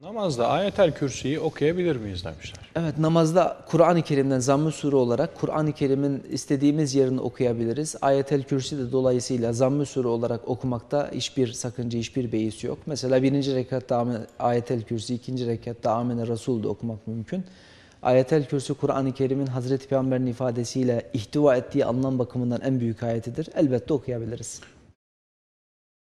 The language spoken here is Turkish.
Namazda ayetel kürsüyü okuyabilir miyiz demişler. Evet namazda Kur'an-ı Kerim'den zamm-ı sure olarak Kur'an-ı Kerim'in istediğimiz yerini okuyabiliriz. Ayetel Kürsi de dolayısıyla zamm-ı sure olarak okumakta hiçbir sakınca, hiçbir beis yok. Mesela birinci rekatta Ayetel Kürsi, ikinci rekatta Amene Resul de okumak mümkün. Ayetel Kürsi Kur'an-ı Kerim'in Hazreti Peygamber'in ifadesiyle ihtiva ettiği anlam bakımından en büyük ayetidir. Elbette okuyabiliriz.